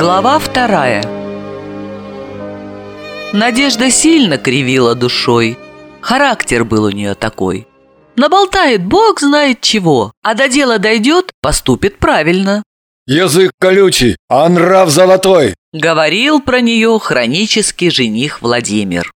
Глава вторая Надежда сильно кривила душой. Характер был у нее такой. Наболтает бог знает чего, а до дела дойдет, поступит правильно. «Язык колючий, а нрав золотой!» Говорил про нее хронический жених Владимир.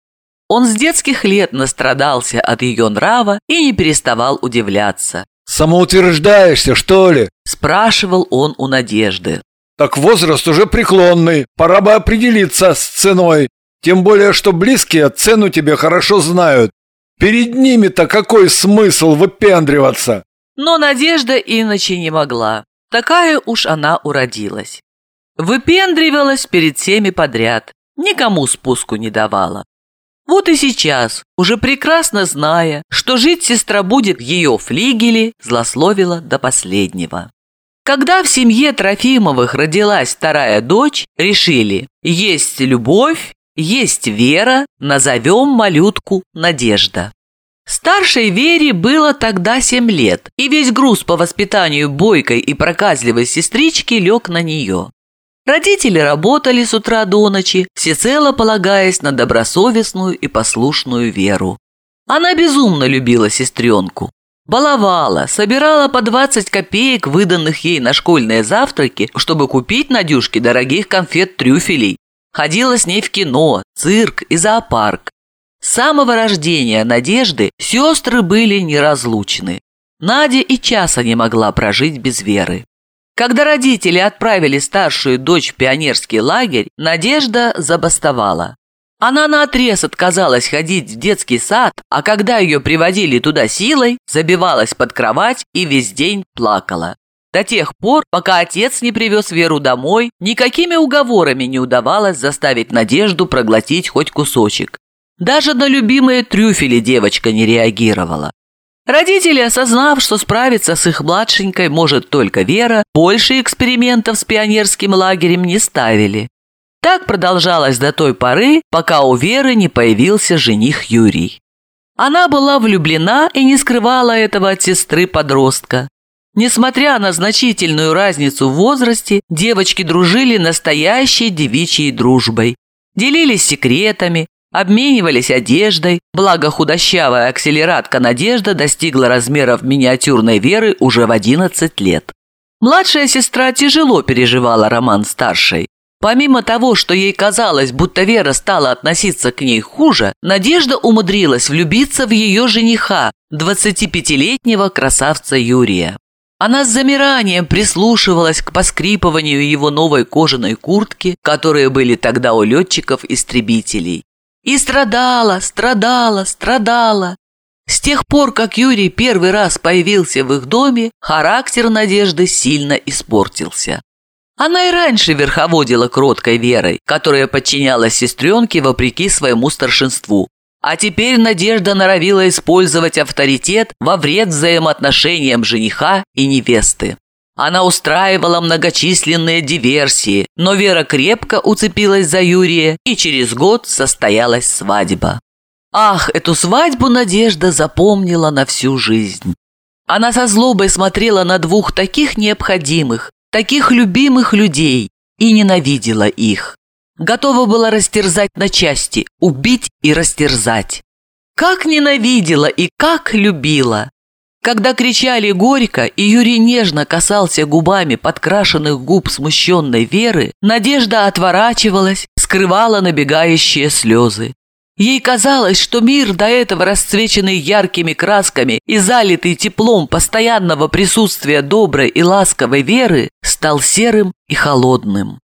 Он с детских лет настрадался от ее нрава и не переставал удивляться. «Самоутверждаешься, что ли?» – спрашивал он у Надежды. «Так возраст уже преклонный, пора бы определиться с ценой. Тем более, что близкие цену тебе хорошо знают. Перед ними-то какой смысл выпендриваться?» Но Надежда иначе не могла. Такая уж она уродилась. Выпендривалась перед всеми подряд, никому спуску не давала. Вот и сейчас, уже прекрасно зная, что жить сестра будет в ее флигеле, злословила до последнего. Когда в семье Трофимовых родилась вторая дочь, решили, есть любовь, есть вера, назовем малютку Надежда. Старшей Вере было тогда семь лет, и весь груз по воспитанию бойкой и проказливой сестрички лег на нее. Родители работали с утра до ночи, всецело полагаясь на добросовестную и послушную Веру. Она безумно любила сестренку. Баловала, собирала по 20 копеек, выданных ей на школьные завтраки, чтобы купить Надюшке дорогих конфет-трюфелей. Ходила с ней в кино, цирк и зоопарк. С самого рождения Надежды сестры были неразлучны. Надя и часа не могла прожить без Веры. Когда родители отправили старшую дочь в пионерский лагерь, Надежда забастовала. Она наотрез отказалась ходить в детский сад, а когда ее приводили туда силой, забивалась под кровать и весь день плакала. До тех пор, пока отец не привез Веру домой, никакими уговорами не удавалось заставить Надежду проглотить хоть кусочек. Даже на любимые трюфели девочка не реагировала. Родители, осознав, что справиться с их младшенькой может только Вера, больше экспериментов с пионерским лагерем не ставили. Так продолжалось до той поры, пока у Веры не появился жених Юрий. Она была влюблена и не скрывала этого от сестры-подростка. Несмотря на значительную разницу в возрасте, девочки дружили настоящей девичьей дружбой. Делились секретами, обменивались одеждой, благо худощавая акселератка Надежда достигла размеров миниатюрной Веры уже в 11 лет. Младшая сестра тяжело переживала роман старшей. Помимо того, что ей казалось, будто Вера стала относиться к ней хуже, Надежда умудрилась влюбиться в ее жениха, 25-летнего красавца Юрия. Она с замиранием прислушивалась к поскрипыванию его новой кожаной куртки, которые были тогда у летчиков-истребителей. И страдала, страдала, страдала. С тех пор, как Юрий первый раз появился в их доме, характер Надежды сильно испортился. Она и раньше верховодила кроткой верой, которая подчинялась сестренке вопреки своему старшинству. А теперь Надежда норовила использовать авторитет во вред взаимоотношениям жениха и невесты. Она устраивала многочисленные диверсии, но Вера крепко уцепилась за Юрия, и через год состоялась свадьба. Ах, эту свадьбу Надежда запомнила на всю жизнь. Она со злобой смотрела на двух таких необходимых, таких любимых людей и ненавидела их. Готова была растерзать на части, убить и растерзать. Как ненавидела и как любила! Когда кричали горько, и Юрий нежно касался губами подкрашенных губ смущенной Веры, Надежда отворачивалась, скрывала набегающие слезы. Ей казалось, что мир, до этого расцвеченный яркими красками и залитый теплом постоянного присутствия доброй и ласковой Веры, стал серым и холодным.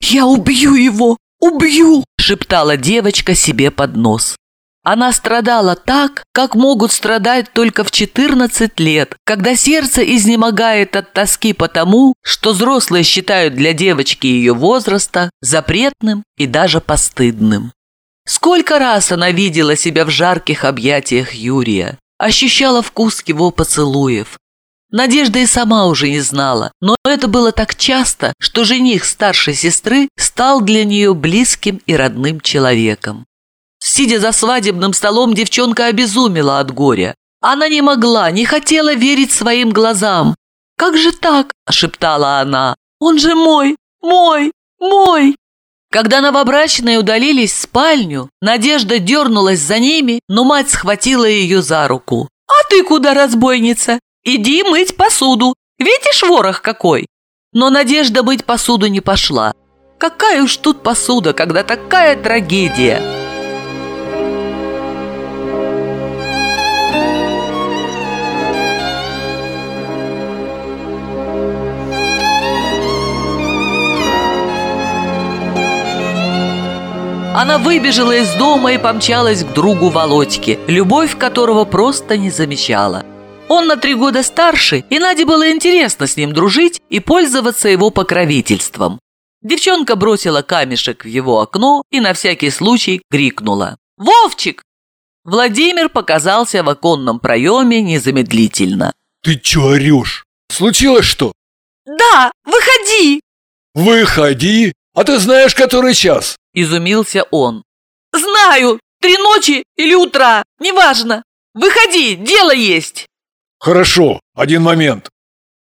«Я убью его! Убью!» – шептала девочка себе под нос. Она страдала так, как могут страдать только в 14 лет, когда сердце изнемогает от тоски потому, что взрослые считают для девочки ее возраста запретным и даже постыдным. Сколько раз она видела себя в жарких объятиях Юрия, ощущала вкус его поцелуев. Надежда и сама уже не знала, но это было так часто, что жених старшей сестры стал для нее близким и родным человеком. Сидя за свадебным столом, девчонка обезумела от горя. Она не могла, не хотела верить своим глазам. «Как же так?» – шептала она. «Он же мой, мой, Мой!» Когда новобрачные удалились в спальню, Надежда дернулась за ними, но мать схватила ее за руку. «А ты куда, разбойница? Иди мыть посуду. Видишь, ворох какой?» Но Надежда мыть посуду не пошла. Какая уж тут посуда, когда такая трагедия! Она выбежала из дома и помчалась к другу Володьке, любовь которого просто не замечала. Он на три года старше, и Наде было интересно с ним дружить и пользоваться его покровительством. Девчонка бросила камешек в его окно и на всякий случай крикнула «Вовчик!». Владимир показался в оконном проеме незамедлительно. «Ты чё орёшь? Случилось что?» «Да, выходи!» «Выходи! А ты знаешь, который час?» Изумился он. «Знаю! Три ночи или утра, неважно! Выходи, дело есть!» «Хорошо, один момент!»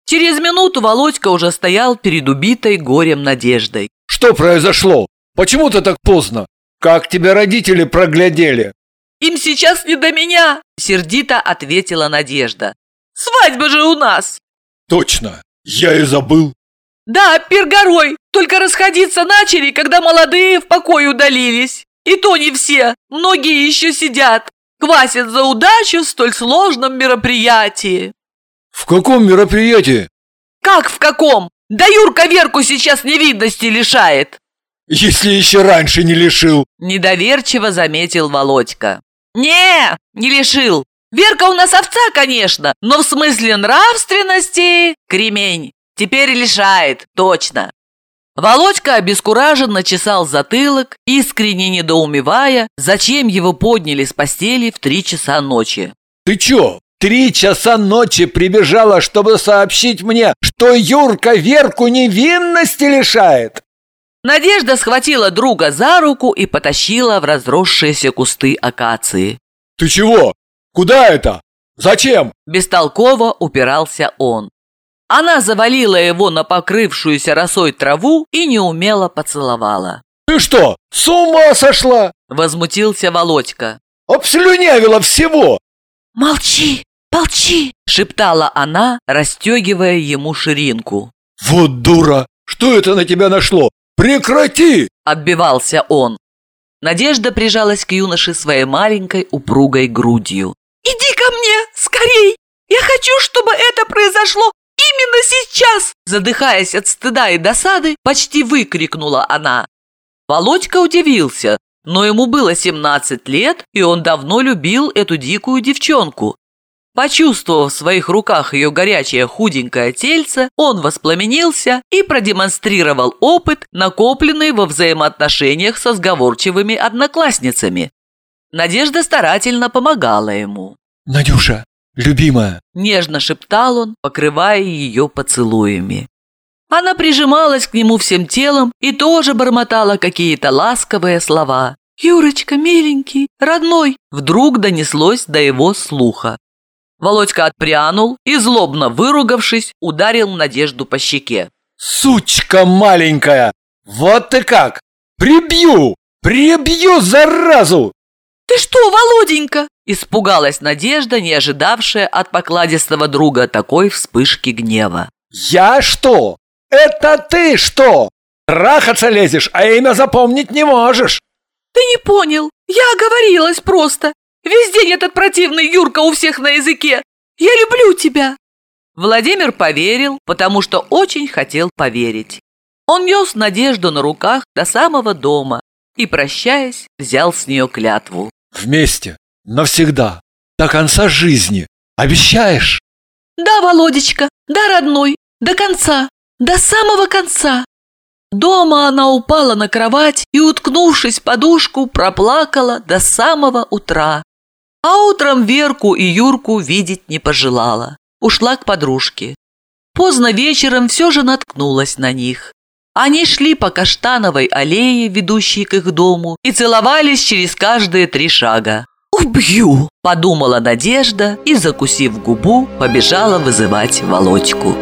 Через минуту Володька уже стоял перед убитой горем Надеждой. «Что произошло? Почему ты так поздно? Как тебя родители проглядели?» «Им сейчас не до меня!» – сердито ответила Надежда. «Свадьба же у нас!» «Точно! Я и забыл!» «Да, пир горой! Только расходиться начали, когда молодые в покой удалились. И то не все, многие еще сидят. Квасят за удачу в столь сложном мероприятии». «В каком мероприятии?» «Как в каком? Да Юрка Верку сейчас невидности лишает!» «Если еще раньше не лишил!» Недоверчиво заметил Володька. «Не, не лишил. Верка у нас овца, конечно, но в смысле нравственности кремень. Теперь лишает, точно. Володька обескураженно чесал затылок, искренне недоумевая, зачем его подняли с постели в три часа ночи. «Ты чё, три часа ночи прибежала, чтобы сообщить мне, что Юрка Верку невинности лишает?» Надежда схватила друга за руку и потащила в разросшиеся кусты акации. «Ты чего? Куда это? Зачем?» Бестолково упирался он. Она завалила его на покрывшуюся росой траву и неумело поцеловала. «Ты что, с ума сошла?» Возмутился Володька. «Обслюнявила всего!» «Молчи, молчи!» Шептала она, расстегивая ему ширинку. «Вот дура! Что это на тебя нашло? Прекрати!» Отбивался он. Надежда прижалась к юноше своей маленькой упругой грудью. «Иди ко мне, скорей! Я хочу, чтобы это произошло Именно сейчас!» Задыхаясь от стыда и досады, почти выкрикнула она. Володька удивился, но ему было 17 лет, и он давно любил эту дикую девчонку. Почувствовав в своих руках ее горячее худенькое тельце, он воспламенился и продемонстрировал опыт, накопленный во взаимоотношениях со сговорчивыми одноклассницами. Надежда старательно помогала ему. «Надюша, «Любимая!» – нежно шептал он, покрывая ее поцелуями. Она прижималась к нему всем телом и тоже бормотала какие-то ласковые слова. «Юрочка, миленький, родной!» Вдруг донеслось до его слуха. Володька отпрянул и, злобно выругавшись, ударил Надежду по щеке. «Сучка маленькая! Вот ты как! Прибью! Прибью, заразу!» «Ты что, Володенька?» Испугалась Надежда, не ожидавшая от покладистого друга такой вспышки гнева. «Я что? Это ты что? Трахаться лезешь, а имя запомнить не можешь!» «Ты не понял, я оговорилась просто. Весь день этот противный Юрка у всех на языке. Я люблю тебя!» Владимир поверил, потому что очень хотел поверить. Он нес Надежду на руках до самого дома и, прощаясь, взял с нее клятву. «Вместе Навсегда. До конца жизни. Обещаешь? Да, Володечка, да, родной, до конца, до самого конца. Дома она упала на кровать и, уткнувшись в подушку, проплакала до самого утра. А утром Верку и Юрку видеть не пожелала. Ушла к подружке. Поздно вечером все же наткнулась на них. Они шли по каштановой аллее, ведущей к их дому, и целовались через каждые три шага. «Убью!» – подумала Надежда и, закусив губу, побежала вызывать Володьку.